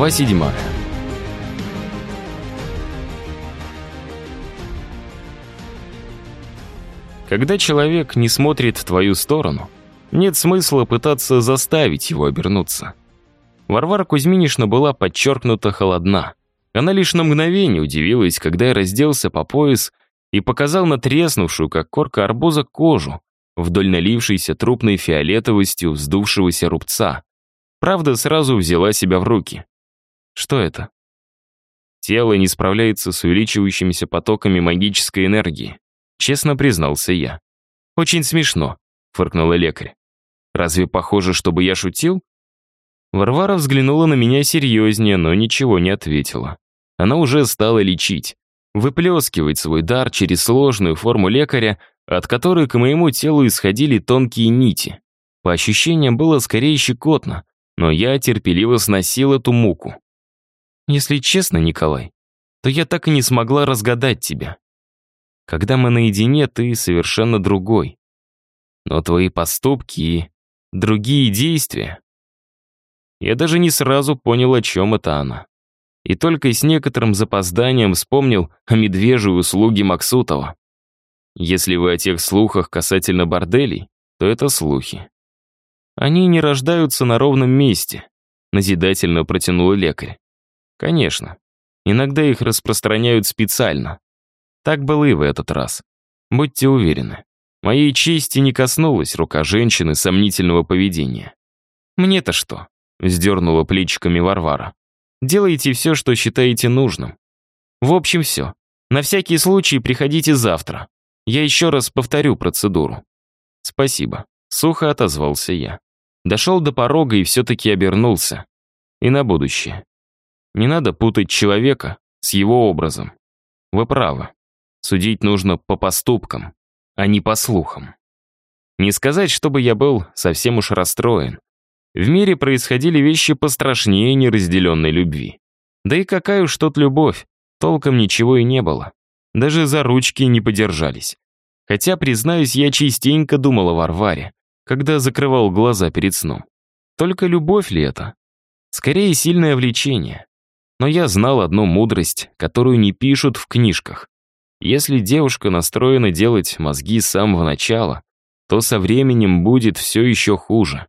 Глава седьмая. Когда человек не смотрит в твою сторону, нет смысла пытаться заставить его обернуться. Варвара Кузьминишна была подчеркнуто холодна. Она лишь на мгновение удивилась, когда я разделся по пояс и показал натреснувшую, как корка арбуза, кожу, вдоль налившейся трупной фиолетовостью вздувшегося рубца. Правда, сразу взяла себя в руки. Что это? Тело не справляется с увеличивающимися потоками магической энергии. Честно признался я. Очень смешно, фыркнула лекарь. Разве похоже, чтобы я шутил? Варвара взглянула на меня серьезнее, но ничего не ответила. Она уже стала лечить, выплескивать свой дар через сложную форму лекаря, от которой к моему телу исходили тонкие нити. По ощущениям было скорее щекотно, но я терпеливо сносил эту муку. Если честно, Николай, то я так и не смогла разгадать тебя. Когда мы наедине, ты совершенно другой. Но твои поступки и другие действия... Я даже не сразу понял, о чем это она. И только с некоторым запозданием вспомнил о медвежьей услуге Максутова. Если вы о тех слухах касательно борделей, то это слухи. Они не рождаются на ровном месте, назидательно протянул лекарь. Конечно. Иногда их распространяют специально. Так было и в этот раз. Будьте уверены. Моей чести не коснулась рука женщины сомнительного поведения. «Мне-то что?» — вздернула плечиками Варвара. «Делайте все, что считаете нужным. В общем, все. На всякий случай приходите завтра. Я еще раз повторю процедуру». «Спасибо», — сухо отозвался я. Дошел до порога и все-таки обернулся. И на будущее. Не надо путать человека с его образом. Вы правы. Судить нужно по поступкам, а не по слухам. Не сказать, чтобы я был совсем уж расстроен. В мире происходили вещи пострашнее неразделенной любви. Да и какая уж тут любовь, толком ничего и не было. Даже за ручки не подержались. Хотя, признаюсь, я частенько думал о Варваре, когда закрывал глаза перед сном. Только любовь ли это? Скорее, сильное влечение. Но я знал одну мудрость, которую не пишут в книжках. Если девушка настроена делать мозги с самого начала, то со временем будет все еще хуже.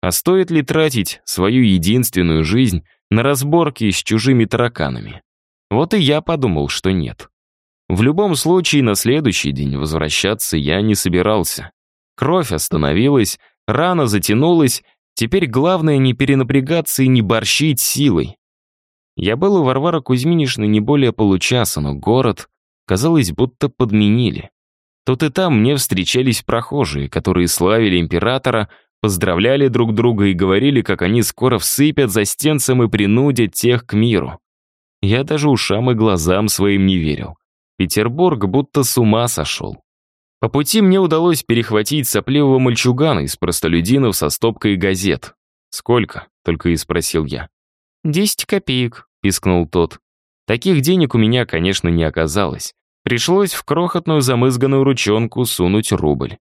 А стоит ли тратить свою единственную жизнь на разборки с чужими тараканами? Вот и я подумал, что нет. В любом случае, на следующий день возвращаться я не собирался. Кровь остановилась, рана затянулась, теперь главное не перенапрягаться и не борщить силой. Я был у Варвары Кузьминишны не более получаса, но город, казалось, будто подменили. Тут и там мне встречались прохожие, которые славили императора, поздравляли друг друга и говорили, как они скоро всыпят за стенцем и принудят тех к миру. Я даже ушам и глазам своим не верил. Петербург будто с ума сошел. По пути мне удалось перехватить сопливого мальчугана из простолюдинов со стопкой газет. «Сколько?» — только и спросил я. «Десять копеек», — пискнул тот. Таких денег у меня, конечно, не оказалось. Пришлось в крохотную замызганную ручонку сунуть рубль.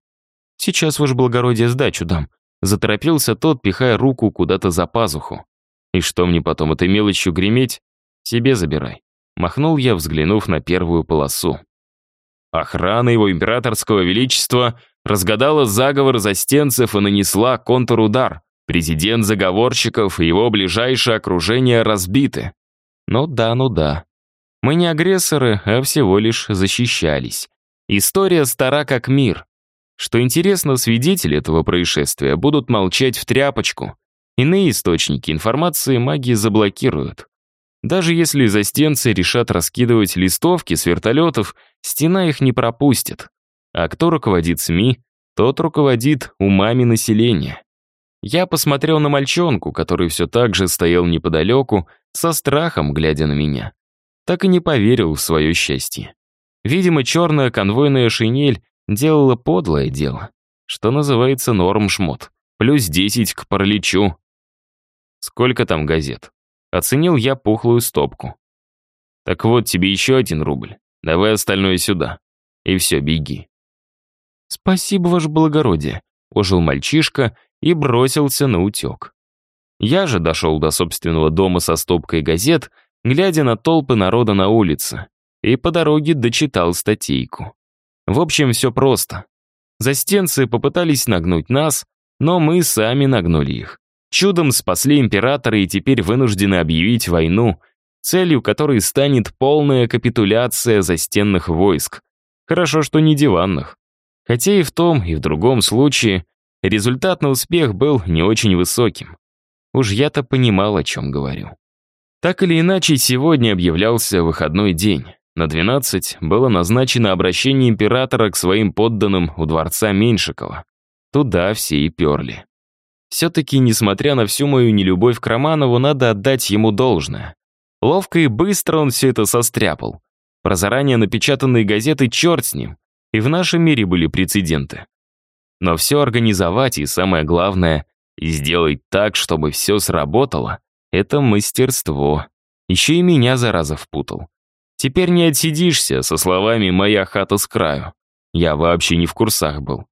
«Сейчас, ваше благородие, сдачу дам», — заторопился тот, пихая руку куда-то за пазуху. «И что мне потом этой мелочью греметь? Себе забирай». Махнул я, взглянув на первую полосу. Охрана его императорского величества разгадала заговор застенцев и нанесла контрудар. Президент заговорщиков и его ближайшее окружение разбиты. Ну да, ну да. Мы не агрессоры, а всего лишь защищались. История стара как мир. Что интересно, свидетели этого происшествия будут молчать в тряпочку. Иные источники информации маги заблокируют. Даже если застенцы решат раскидывать листовки с вертолетов, стена их не пропустит. А кто руководит СМИ, тот руководит умами населения. Я посмотрел на мальчонку, который все так же стоял неподалеку, со страхом глядя на меня. Так и не поверил в свое счастье. Видимо, черная конвойная шинель делала подлое дело, что называется норм-шмот, плюс 10 к параличу. Сколько там газет? Оценил я пухлую стопку. Так вот, тебе еще один рубль. Давай остальное сюда. И все, беги. Спасибо, ваше благородие, ожил мальчишка и бросился на утек. Я же дошел до собственного дома со стопкой газет, глядя на толпы народа на улице, и по дороге дочитал статейку. В общем, все просто. Застенцы попытались нагнуть нас, но мы сами нагнули их. Чудом спасли императора и теперь вынуждены объявить войну, целью которой станет полная капитуляция застенных войск. Хорошо, что не диванных. Хотя и в том, и в другом случае результат на успех был не очень высоким. Уж я-то понимал, о чем говорю. Так или иначе, сегодня объявлялся выходной день. На 12 было назначено обращение императора к своим подданным у дворца Меньшикова. Туда все и перли. Все-таки, несмотря на всю мою нелюбовь к Романову, надо отдать ему должное. Ловко и быстро он все это состряпал. Про заранее напечатанные газеты черт с ним. И в нашем мире были прецеденты. Но все организовать и, самое главное, сделать так, чтобы все сработало, это мастерство. Еще и меня, зараза, впутал. Теперь не отсидишься со словами «моя хата с краю». Я вообще не в курсах был.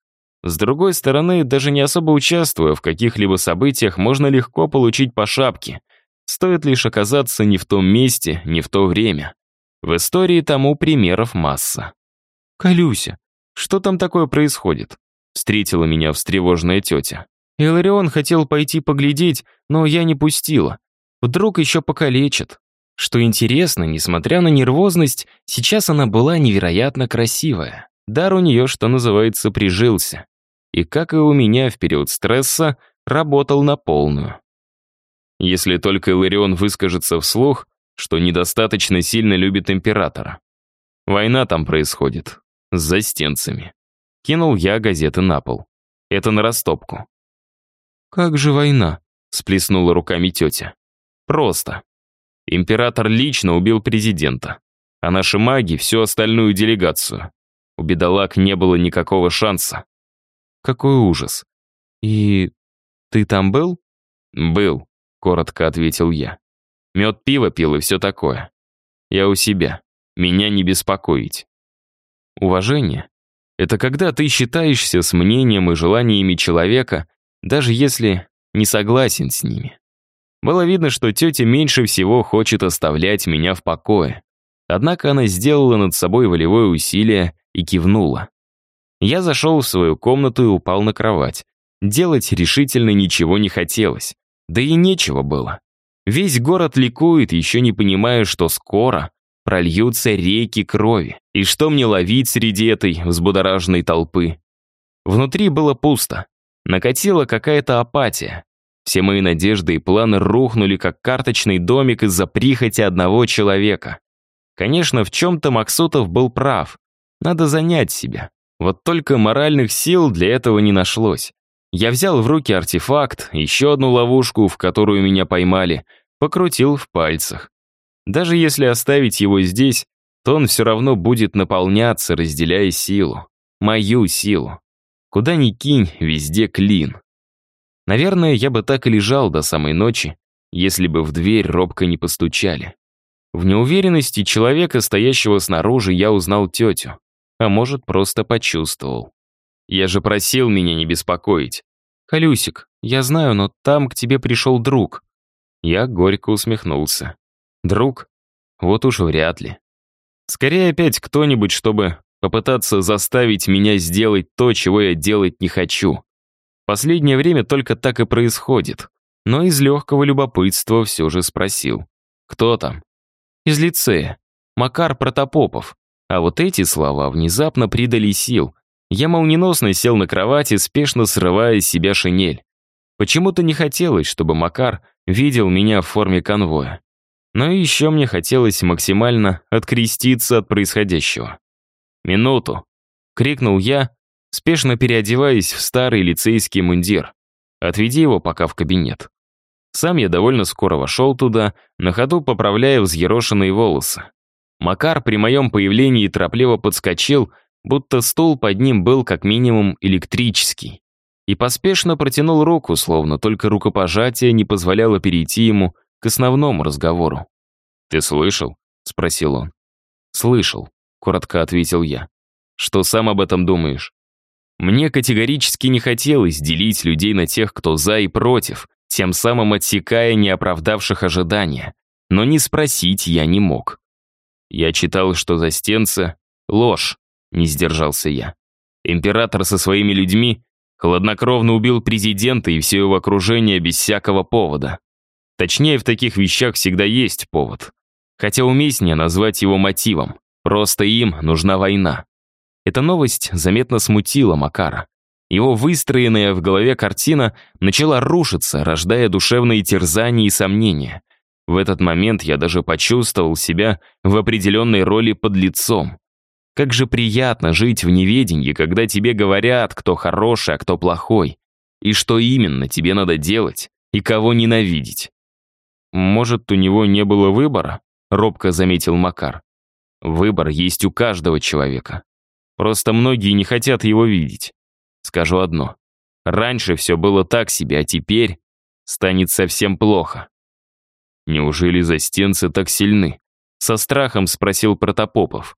С другой стороны, даже не особо участвуя в каких-либо событиях, можно легко получить по шапке. Стоит лишь оказаться не в том месте, не в то время. В истории тому примеров масса. «Калюся, что там такое происходит?» Встретила меня встревоженная тетя. Иларион хотел пойти поглядеть, но я не пустила. Вдруг еще покалечит. Что интересно, несмотря на нервозность, сейчас она была невероятно красивая. Дар у нее, что называется, прижился. И, как и у меня в период стресса, работал на полную. Если только Иларион выскажется вслух, что недостаточно сильно любит императора. Война там происходит. С застенцами. Кинул я газеты на пол. Это на растопку. «Как же война?» — сплеснула руками тетя. «Просто. Император лично убил президента, а наши маги — всю остальную делегацию. У бедолаг не было никакого шанса. Какой ужас. И ты там был? Был, коротко ответил я. Мед пиво пил и все такое. Я у себя. Меня не беспокоить. Уважение — это когда ты считаешься с мнением и желаниями человека, даже если не согласен с ними. Было видно, что тетя меньше всего хочет оставлять меня в покое. Однако она сделала над собой волевое усилие и кивнула. Я зашел в свою комнату и упал на кровать. Делать решительно ничего не хотелось. Да и нечего было. Весь город ликует, еще не понимая, что скоро прольются реки крови. И что мне ловить среди этой взбудораженной толпы? Внутри было пусто. Накатила какая-то апатия. Все мои надежды и планы рухнули, как карточный домик из-за прихоти одного человека. Конечно, в чем-то Максутов был прав. Надо занять себя. Вот только моральных сил для этого не нашлось. Я взял в руки артефакт, еще одну ловушку, в которую меня поймали, покрутил в пальцах. Даже если оставить его здесь, то он все равно будет наполняться, разделяя силу. Мою силу. Куда ни кинь, везде клин. Наверное, я бы так и лежал до самой ночи, если бы в дверь робко не постучали. В неуверенности человека, стоящего снаружи, я узнал тетю. А может, просто почувствовал. Я же просил меня не беспокоить. «Колюсик, я знаю, но там к тебе пришел друг». Я горько усмехнулся. «Друг? Вот уж вряд ли. Скорее опять кто-нибудь, чтобы попытаться заставить меня сделать то, чего я делать не хочу. Последнее время только так и происходит. Но из легкого любопытства все же спросил. «Кто там?» «Из лицея. Макар Протопопов». А вот эти слова внезапно придали сил. Я молниеносно сел на кровати, спешно срывая с себя шинель. Почему-то не хотелось, чтобы Макар видел меня в форме конвоя. Но еще мне хотелось максимально откреститься от происходящего. «Минуту!» — крикнул я, спешно переодеваясь в старый лицейский мундир. Отведи его пока в кабинет. Сам я довольно скоро вошел туда, на ходу поправляя взъерошенные волосы. Макар при моем появлении торопливо подскочил, будто стул под ним был как минимум электрический. И поспешно протянул руку, словно только рукопожатие не позволяло перейти ему к основному разговору. «Ты слышал?» — спросил он. «Слышал», — коротко ответил я. «Что сам об этом думаешь?» Мне категорически не хотелось делить людей на тех, кто за и против, тем самым отсекая неоправдавших ожидания. Но не спросить я не мог. Я читал, что застенцы — ложь, не сдержался я. Император со своими людьми хладнокровно убил президента и все его окружение без всякого повода. Точнее, в таких вещах всегда есть повод. Хотя уместнее назвать его мотивом. Просто им нужна война. Эта новость заметно смутила Макара. Его выстроенная в голове картина начала рушиться, рождая душевные терзания и сомнения. В этот момент я даже почувствовал себя в определенной роли под лицом. Как же приятно жить в неведении, когда тебе говорят, кто хороший, а кто плохой. И что именно тебе надо делать, и кого ненавидеть. «Может, у него не было выбора?» — робко заметил Макар. «Выбор есть у каждого человека. Просто многие не хотят его видеть. Скажу одно. Раньше все было так себе, а теперь станет совсем плохо. Неужели застенцы так сильны? Со страхом спросил Протопопов.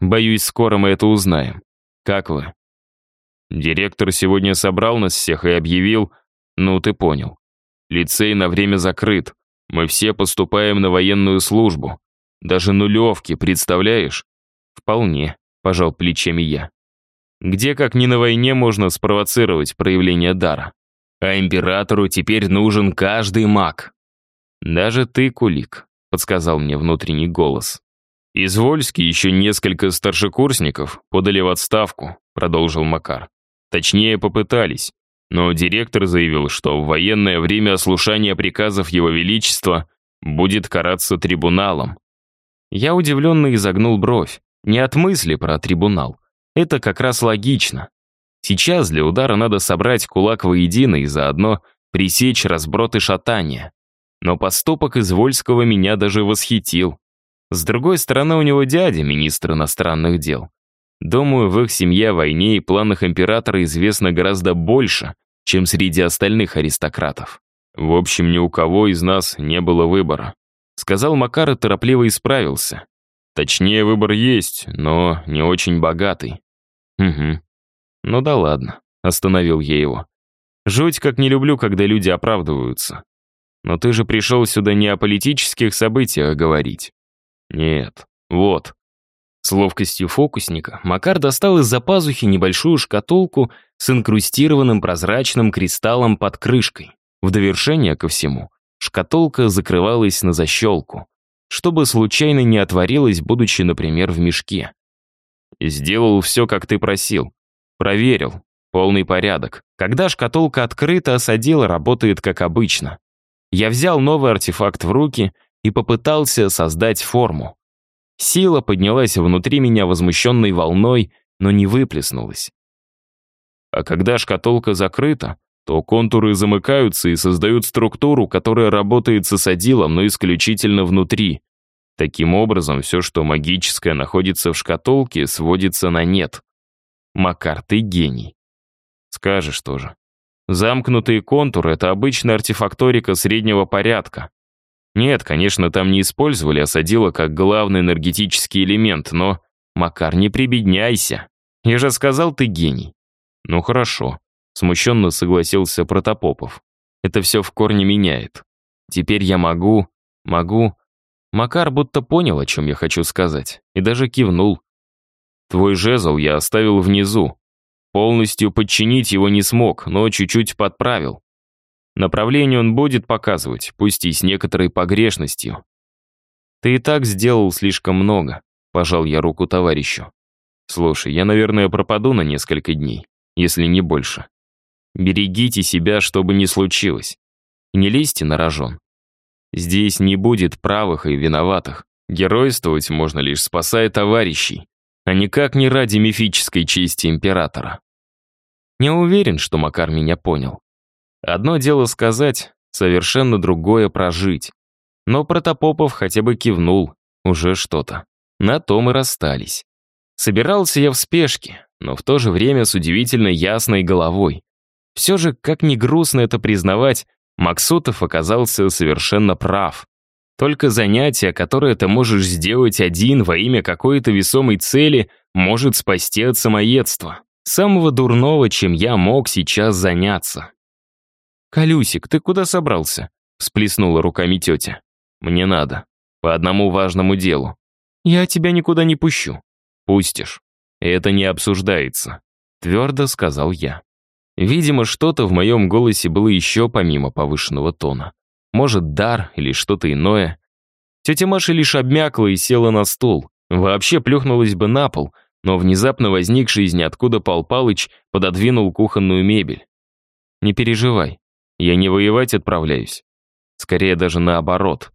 Боюсь, скоро мы это узнаем. Как вы? Директор сегодня собрал нас всех и объявил, ну ты понял. Лицей на время закрыт. Мы все поступаем на военную службу. Даже нулевки, представляешь? Вполне, пожал плечами я. Где, как ни на войне, можно спровоцировать проявление дара? А императору теперь нужен каждый маг. Даже ты, Кулик, подсказал мне внутренний голос. Извольский еще несколько старшекурсников подали в отставку, продолжил Макар. Точнее, попытались. Но директор заявил, что в военное время ослушание приказов Его Величества будет караться трибуналом. Я удивленно изогнул бровь. Не от мысли про трибунал, это как раз логично. Сейчас для удара надо собрать кулак воедино и заодно пресечь разброд и шатание. Но поступок Извольского меня даже восхитил. С другой стороны, у него дядя, министр иностранных дел. Думаю, в их семье о войне и планах императора известно гораздо больше, чем среди остальных аристократов. В общем, ни у кого из нас не было выбора. Сказал Макар и торопливо исправился. Точнее, выбор есть, но не очень богатый. «Угу. Ну да ладно», — остановил я его. «Жуть как не люблю, когда люди оправдываются. Но ты же пришел сюда не о политических событиях говорить». «Нет, вот». С ловкостью фокусника Макар достал из-за пазухи небольшую шкатулку с инкрустированным прозрачным кристаллом под крышкой. В довершение ко всему, шкатулка закрывалась на защелку, чтобы случайно не отворилась, будучи, например, в мешке. Сделал все, как ты просил. Проверил. Полный порядок. Когда шкатулка открыта, осадила работает как обычно. Я взял новый артефакт в руки и попытался создать форму. Сила поднялась внутри меня возмущенной волной, но не выплеснулась. А когда шкатулка закрыта, то контуры замыкаются и создают структуру, которая работает с осадилом, но исключительно внутри. Таким образом, все, что магическое находится в шкатулке, сводится на нет. Макар, ты гений. Скажешь тоже. Замкнутые контуры — это обычная артефакторика среднего порядка. Нет, конечно, там не использовали осадило как главный энергетический элемент, но... Макар, не прибедняйся. Я же сказал, ты гений. Ну хорошо. Смущенно согласился Протопопов. Это все в корне меняет. Теперь я могу... Могу... Макар будто понял, о чем я хочу сказать, и даже кивнул. «Твой жезл я оставил внизу. Полностью подчинить его не смог, но чуть-чуть подправил. Направление он будет показывать, пусть и с некоторой погрешностью. Ты и так сделал слишком много», — пожал я руку товарищу. «Слушай, я, наверное, пропаду на несколько дней, если не больше. Берегите себя, чтобы не случилось. не лезьте на рожон. Здесь не будет правых и виноватых. Геройствовать можно лишь спасая товарищей, а никак не ради мифической чести императора. Не уверен, что Макар меня понял. Одно дело сказать, совершенно другое прожить. Но Протопопов хотя бы кивнул, уже что-то. На том и расстались. Собирался я в спешке, но в то же время с удивительно ясной головой. Все же, как ни грустно это признавать, Максутов оказался совершенно прав. Только занятие, которое ты можешь сделать один во имя какой-то весомой цели, может спасти от самоедства. Самого дурного, чем я мог сейчас заняться. «Колюсик, ты куда собрался?» — всплеснула руками тетя. «Мне надо. По одному важному делу. Я тебя никуда не пущу». «Пустишь. Это не обсуждается», — твердо сказал я. Видимо, что-то в моем голосе было еще помимо повышенного тона. Может, дар или что-то иное. Тетя Маша лишь обмякла и села на стул. Вообще плюхнулась бы на пол, но внезапно возникший из ниоткуда Пал Палыч пододвинул кухонную мебель. «Не переживай, я не воевать отправляюсь. Скорее даже наоборот».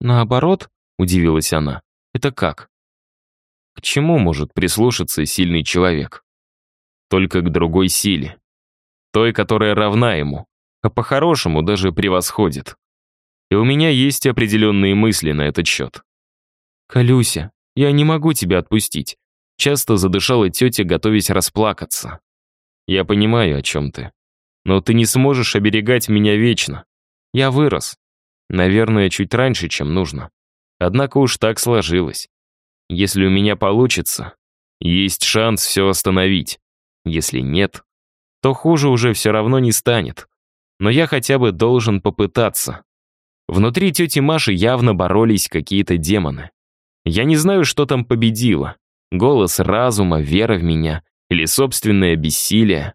«Наоборот?» — удивилась она. «Это как?» К чему может прислушаться сильный человек? Только к другой силе той, которая равна ему, а по-хорошему даже превосходит. И у меня есть определенные мысли на этот счет. «Колюся, я не могу тебя отпустить», часто задышала тетя, готовясь расплакаться. «Я понимаю, о чем ты. Но ты не сможешь оберегать меня вечно. Я вырос. Наверное, чуть раньше, чем нужно. Однако уж так сложилось. Если у меня получится, есть шанс все остановить. Если нет, то хуже уже все равно не станет. Но я хотя бы должен попытаться. Внутри тети Маши явно боролись какие-то демоны. Я не знаю, что там победило. Голос разума, вера в меня или собственное бессилие.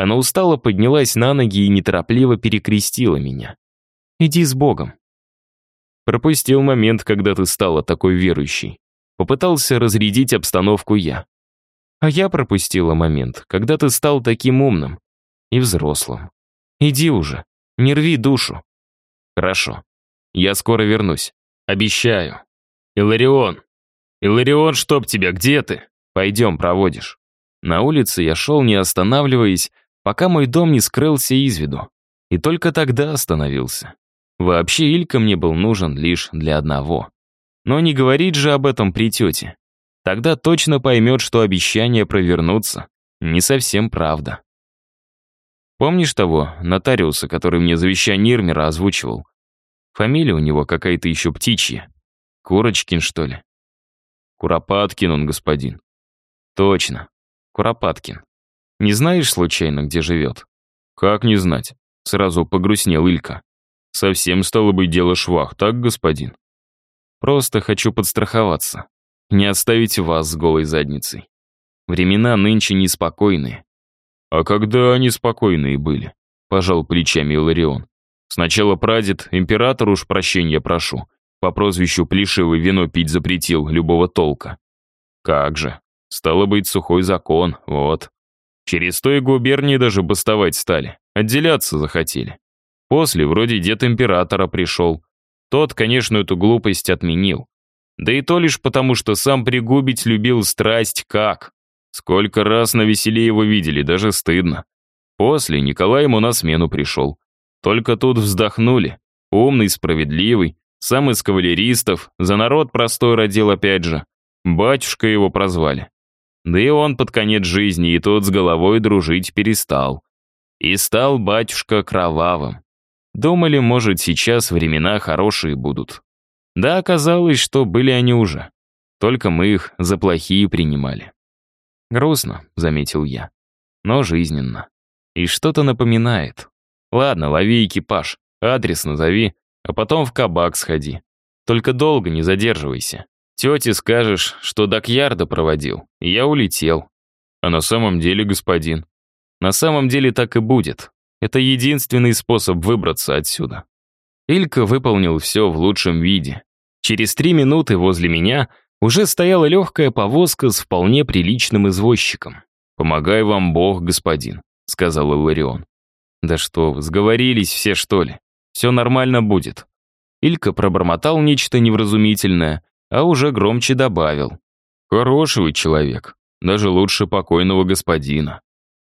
Она устало поднялась на ноги и неторопливо перекрестила меня. «Иди с Богом». Пропустил момент, когда ты стала такой верующей. Попытался разрядить обстановку я. А я пропустила момент, когда ты стал таким умным и взрослым. Иди уже, не рви душу. Хорошо, я скоро вернусь. Обещаю. Иларион! Иларион, чтоб тебя, где ты? Пойдем, проводишь. На улице я шел, не останавливаясь, пока мой дом не скрылся из виду. И только тогда остановился. Вообще Илька мне был нужен лишь для одного. Но не говорить же об этом при тете. Тогда точно поймет, что обещание провернуться не совсем правда. Помнишь того нотариуса, который мне завещание Ирмера озвучивал? Фамилия у него какая-то еще птичья. Курочкин, что ли? Куропаткин он, господин. Точно. Куропаткин. Не знаешь, случайно, где живет? Как не знать? Сразу погрустнел Илька. Совсем стало быть дело швах, так, господин? Просто хочу подстраховаться не оставить вас с голой задницей. Времена нынче неспокойные. А когда они спокойные были? Пожал плечами Иларион. Сначала прадед, император уж прощения прошу, по прозвищу Плешивый вино пить запретил любого толка. Как же, стало быть, сухой закон, вот. Через той губернии даже бастовать стали, отделяться захотели. После вроде дед императора пришел. Тот, конечно, эту глупость отменил. Да и то лишь потому, что сам пригубить любил страсть как. Сколько раз на веселе его видели, даже стыдно. После Николай ему на смену пришел. Только тут вздохнули. Умный, справедливый, сам из кавалеристов, за народ простой родил опять же. Батюшка его прозвали. Да и он под конец жизни и тот с головой дружить перестал. И стал батюшка кровавым. Думали, может, сейчас времена хорошие будут. Да, оказалось, что были они уже. Только мы их за плохие принимали. Грустно, заметил я. Но жизненно. И что-то напоминает. Ладно, лови экипаж, адрес назови, а потом в кабак сходи. Только долго не задерживайся. Тете скажешь, что до Кьярда проводил, я улетел. А на самом деле, господин, на самом деле так и будет. Это единственный способ выбраться отсюда. Илька выполнил все в лучшем виде. Через три минуты возле меня уже стояла легкая повозка с вполне приличным извозчиком. «Помогай вам Бог, господин», — сказал Иларион. «Да что вы, сговорились все, что ли? Все нормально будет». Илька пробормотал нечто невразумительное, а уже громче добавил. «Хороший вы человек, даже лучше покойного господина.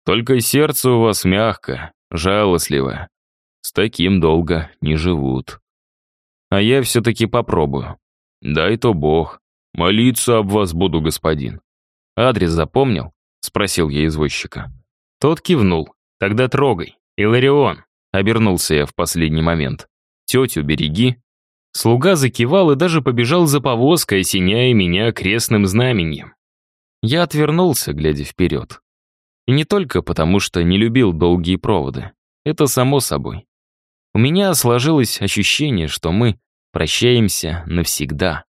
Только сердце у вас мягкое, жалостливое. С таким долго не живут. А я все-таки попробую. Дай то бог. Молиться об вас буду, господин. Адрес запомнил? Спросил я извозчика. Тот кивнул. Тогда трогай. Иларион. Обернулся я в последний момент. Тетю береги. Слуга закивал и даже побежал за повозкой, осеняя меня крестным знаменем. Я отвернулся, глядя вперед. И не только потому, что не любил долгие проводы. это само собой. У меня сложилось ощущение, что мы прощаемся навсегда.